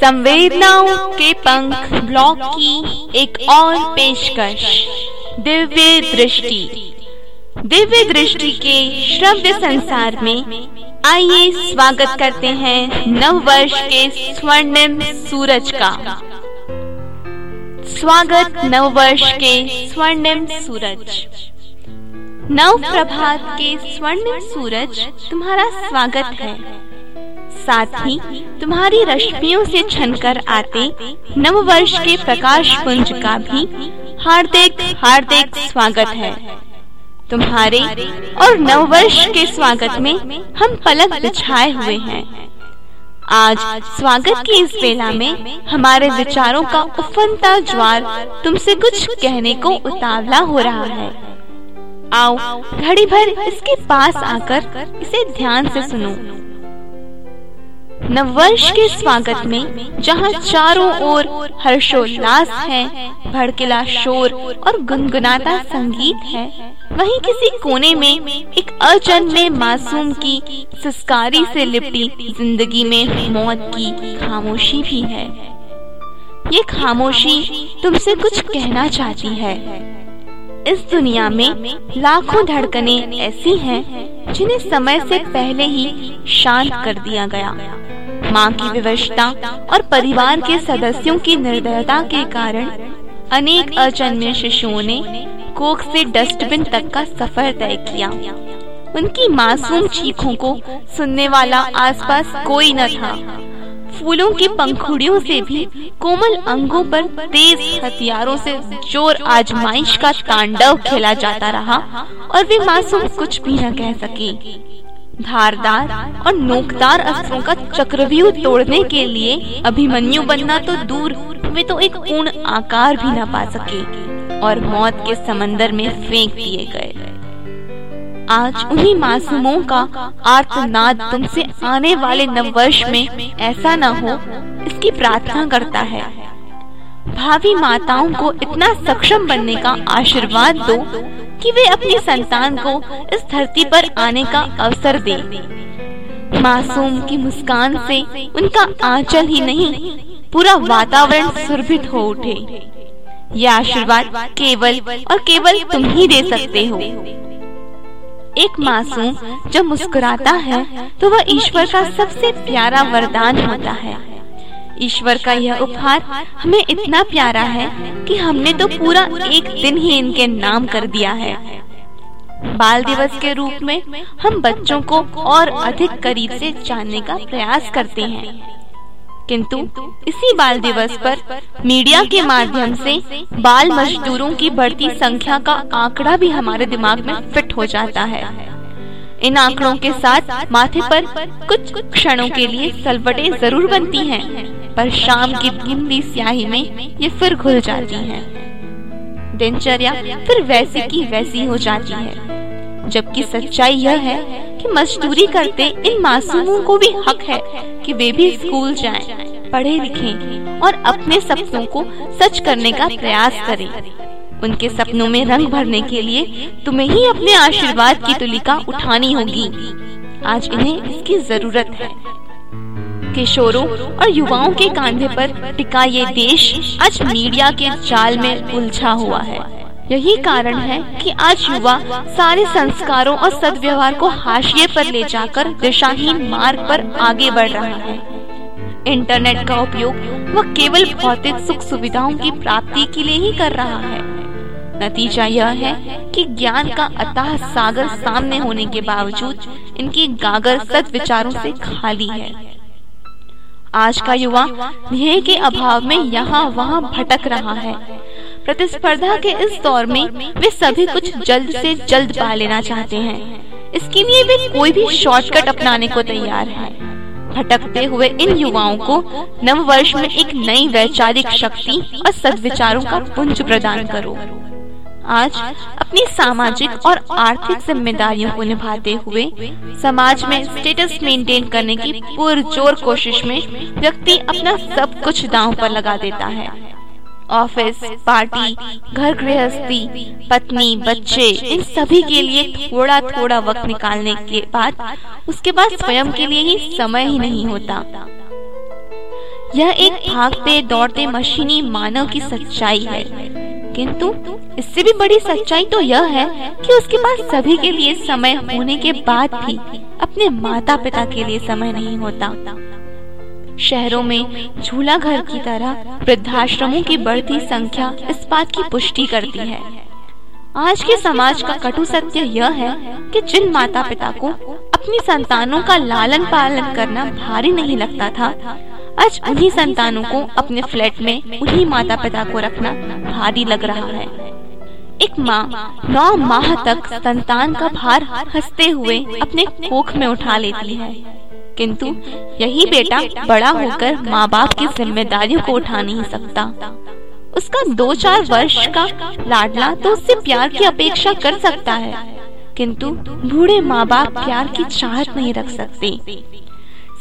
संवेदनाओं के पंख ब्लॉक की एक और पेशकश, दिव्य दृष्टि। दिव्य दृष्टि के श्रव्य संसार में आइए स्वागत करते हैं नव वर्ष के स्वर्णिम सूरज का। स्वागत नव वर्ष के स्वर्णिम सूरज। नव प्रभात के स्वर्णिम सूरज, तुम्हारा स्वागत है। साथ ही तुम्हारी रश्मियों से छनकर आते नव वर्ष के प्रकाश पुंज का भी हार्दिक हार्दिक स्वागत है। तुम्हारे और नव वर्ष के स्वागत में हम पलक बिछाए हुए हैं। आज स्वागत की इस बेला में हमारे विचारों का उफनता ज्वार तुमसे कुछ कहने को उतावला हो रहा है। आओ, घड़ी भर इसके पास आकर इसे ध्यान से सुनो। नववर्ष के स्वागत में, जहाँ चारों ओर हर्षोल्लास है, भड़किला शोर और गुनगुनाता संगीत है, वहीं किसी कोने में एक अजन्मे मासूम की सिस्कारी से लिपटी ज़िंदगी में मौत की खामोशी भी है। ये खामोशी तुमसे कुछ कहना चाहती है। इस दुनिया में लाखों धड़कने ऐसी हैं, जिन्हें समय से पहले ही शांत कर दिया गया। माँ की विवशता और परिवार के सदस्यों की निर्दयता के कारण अनेक अजन्मे शिशुओं ने कोख से डस्टबिन तक का सफ़र तय किया। उनकी मासूम चीखों को सुनने वाला आसपास कोई न था। फूलों की पंखुड़ियों से भी कोमल अंगों पर तेज हथियारों से ज़ोर आजमाइश का तांडव खेला जाता रहा और वे मासूम कुछ भी न कह सके। धारदार और नोकदार अस्त्रों का चक्रव्यूह तोड़ने के लिए अभिमन्यु बनना तो दूर, वे तो एक पूर्ण आकार भी न पा सके और मौत के समंदर में फेंक दिए गए। आज उन्हीं मासूमों का आर्तनाद तुमसे आने वाले नववर्ष में ऐसा न हो, इसकी प्रार्थना करता है। भावी माताओं को इतना सक्षम बनने का आशीर्वाद दो कि वे अपनी संतान को इस धरती पर आने का अवसर दे। मासूम की मुस्कान से उनका आंचल ही नहीं, पूरा वातावरण सुरभित हो उठे। यह आशीर्वाद केवल और केवल तुम ही दे सकते हो। एक मासूम जब मुस्कुराता है तो वह ईश्वर का सबसे प्यारा वरदान होता है। ईश्वर का यह उपहार हमें इतना प्यारा है कि हमने तो पूरा एक दिन ही इनके नाम कर दिया है। बाल दिवस के रूप में हम बच्चों को और अधिक करीब से जानने का प्रयास करते हैं। किंतु इसी बाल दिवस पर मीडिया के माध्यम से बाल मजदूरों की बढ़ती संख्या का आंकड़ा भी हमारे दिमाग में फिट हो जाता है। इन आंकड़ों के साथ माथे पर कुछ क्षणों के लिए सलवटे ज़रूर बनती हैं, पर शाम की गिंदी स्याही में ये फिर घुल जाती है। दिनचर्या फिर वैसी की वैसी हो जाती है। जबकि सच्चाई यह है कि मजदूरी करते इन मासूमों को भी हक है कि वे भी स्कूल जाएँ, पढ़े लिखें और अपने सपनों को सच करने का प्रयास करें। उनके सपनों में रंग भरने के लिए तुम्हें ही अपने आशीर्वाद की तुलिका उठानी होगी। आज इन्हें इसकी ज़रूरत है। किशोरों और युवाओं के कांधे पर टिका ये देश आज मीडिया के जाल में उलझा हुआ है। यही कारण है कि आज युवा सारे संस्कारों और सदव्यवहार को हाशिए पर ले जाकर दिशाहीन मार्ग पर आगे बढ़ रहा है। इंटरनेट का उपयोग वह केवल भौतिक सुख सुविधाओं की प्राप्ति के लिए ही कर रहा है। नतीजा यह है कि ज्ञान का अतः सागर सामने होने के बावजूद इनकी गागर सद विचारों से खाली है। आज का युवा ध्येय के अभाव में यहाँ वहाँ भटक रहा है। प्रतिस्पर्धा के इस दौर में वे सभी कुछ जल्द से जल्द पा लेना चाहते हैं। इसके लिए वे कोई भी शॉर्टकट अपनाने को तैयार हैं। भटकते हुए इन युवाओं को नव वर्ष में एक नई वैचारिक शक्ति और सदविचारों का पुंज प्रदान करो। आज अपनी सामाजिक और आर्थिक जिम्मेदारियों को निभाते हुए समाज में स्टेटस मेंटेन करने की पुरजोर कोशिश में व्यक्ति अपना सब कुछ दांव पर लगा देता है। ऑफ़िस पार्टी घर गृहस्थी, पत्नी, बच्चे, इन सभी के लिए थोड़ा थोड़ा वक्त निकालने के बाद उसके बाद स्वयं के लिए ही समय ही नहीं होता। यह एक भागते दौड़ते मशीनी मानव की सच्चाई है। किंतु इससे भी बड़ी सच्चाई तो यह है कि उसके पास सभी के लिए समय होने के बाद भी अपने माता पिता के लिए समय नहीं होता। शहरों में झूला घर की तरह वृद्धाश्रमों की बढ़ती संख्या इस बात की पुष्टि करती है। आज के समाज का कटु सत्य यह है कि जिन माता पिता को अपनी संतानों का लालन पालन करना भारी नहीं लगता था, आज उन्हीं संतानों को अपने फ्लैट में उन्हीं माता पिता को रखना भारी लग रहा है। एक माँ, नौ माह तक संतान का भार हँसते हुए अपने कोख में उठा लेती है। किंतु यही बेटा बड़ा होकर माँ बाप की जिम्मेदारियों को उठा नहीं सकता। उसका दो चार वर्ष का लाडला तो उससे प्यार की अपेक्षा कर सकता है, किंतु बूढ़े माँ बाप प्यार की चाहत नहीं रख सकते।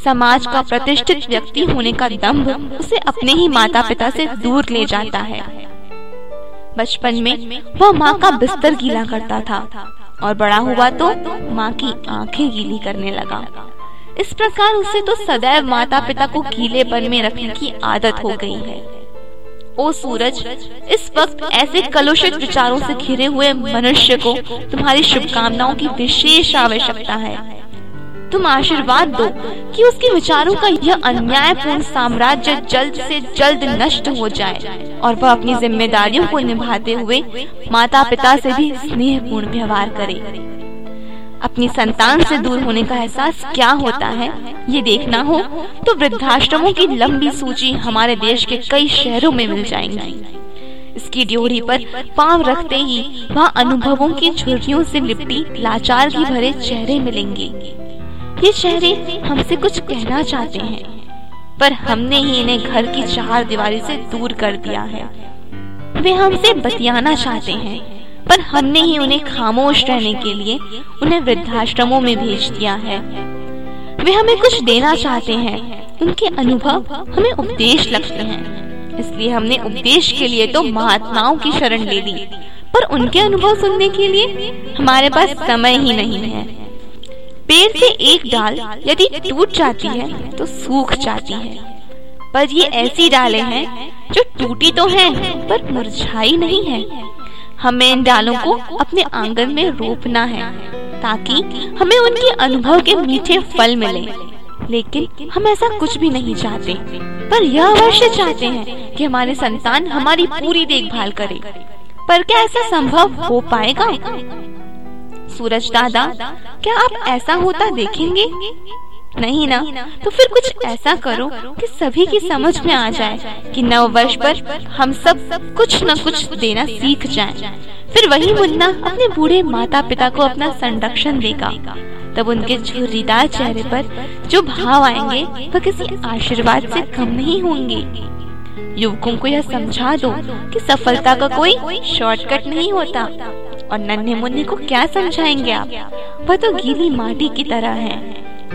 समाज का प्रतिष्ठित व्यक्ति होने का दम्भ उसे अपने ही माता पिता से दूर ले जाता है। बचपन में वह माँ का बिस्तर गीला करता था और बड़ा हुआ तो माँ की आँखें गीली करने लगा। इस प्रकार उसे तो सदैव माता पिता को गीले गीलेपन में रखने की आदत हो गई है। ओ सूरज, इस वक्त ऐसे कलुषित विचारों से घिरे हुए मनुष्य को तुम्हारी शुभकामनाओं की विशेष आवश्यकता है। तुम आशीर्वाद दो कि उसके विचारों का यह अन्यायपूर्ण साम्राज्य जल्द से जल्द नष्ट हो जाए और वह अपनी जिम्मेदारियों को निभाते हुए माता पिता से भी स्नेहपूर्ण व्यवहार करे। अपनी संतान से दूर होने का एहसास क्या होता है, ये देखना हो तो वृद्धाश्रमों की लंबी सूची हमारे देश के कई शहरों में मिल जाएँगी। इसकी ड्योरी पर पाँव रखते ही वहाँ अनुभवों की छुरियों से लिपटी लाचार की भरे चेहरे मिलेंगे। ये चेहरे हमसे कुछ कहना चाहते हैं, पर हमने ही इन्हें घर की चार दीवारी से दूर कर दिया है। वे हमसे बतियाना चाहते हैं, पर हमने ही उन्हें खामोश रहने के लिए उन्हें वृद्धाश्रमों में भेज दिया है। वे हमें कुछ देना चाहते हैं, उनके अनुभव हमें उपदेश लगते हैं। इसलिए हमने उपदेश के लिए तो महात्माओं की शरण ले ली, पर उनके अनुभव सुनने के लिए हमारे पास समय ही नहीं है। पेड़ से एक डाल यदि टूट जाती है तो सूख जाती है। पर ये ऐसी डालें हैं जो टूटी तो हैं पर मुरझाई नहीं है। हमें इन डालों को अपने आँगन में रोपना है ताकि हमें उनके अनुभव के मीठे फल मिले। लेकिन हम ऐसा कुछ भी नहीं चाहते। पर यह अवश्य चाहते हैं कि हमारे संतान हमारी पूरी देखभाल करे। पर क्या ऐसा संभव हो पाएगा? सूरज दादा, क्या आप ऐसा होता देखेंगे? नहीं ना तो फिर कुछ ऐसा करो कि सभी की समझ में आ जाए कि नव वर्ष पर हम सब कुछ न कुछ देना सीख जाएँ। फिर वही मुन्ना अपने बूढ़े माता पिता को अपना संरक्षण देगा। तब उनके झुर्रीदार चेहरे पर जो भाव आएँगे, वह किसी आशीर्वाद से कम नहीं होंगे। युवकों को यह समझा दो कि सफलता का कोई शॉर्टकट नहीं होता। और नन्हे मुन्ने को क्या समझाएँगे आप? वह तो गीली माटी की तरह है।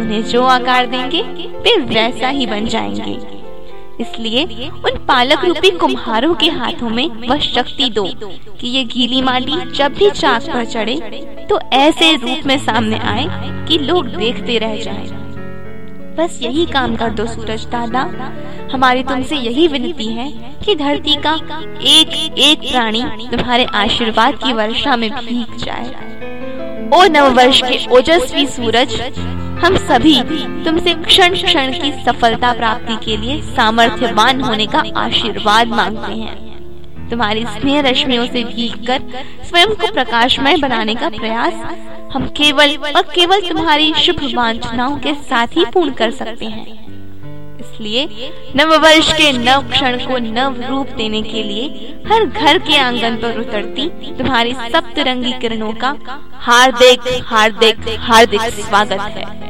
उन्हें जो आकार देंगे, वे वैसा ही बन जाएँगे। इसलिए उन पालक रूपी कुम्हारों के हाथों में वह शक्ति दो, कि ये गीली माटी जब भी चाक पर चढ़े तो ऐसे रूप में सामने आए कि लोग देखते रह जाएँ। बस यही काम कर दो सूरज दादा। हमारी तुमसे यही विनती है कि धरती का एक एक प्राणी तुम्हारे आशीर्वाद की वर्षा में भीग जाए। ओ नववर्ष के ओजस्वी सूरज, हम सभी तुमसे क्षण क्षण की सफलता प्राप्ति के लिए सामर्थ्यवान होने का आशीर्वाद मांगते हैं। तुम्हारी स्नेह रश्मियों से भीग कर स्वयं को प्रकाशमय बनाने का प्रयास हम केवल और केवल तुम्हारी शुभ वांछनाओं के साथ ही पूर्ण कर सकते हैं। इसलिए नव वर्ष के नव क्षण को नव रूप देने के लिए हर घर के आँगन पर उतरती तुम्हारी सप्तरंगी किरणों का हार्दिक हार्दिक हार्दिक स्वागत है।